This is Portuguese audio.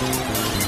Música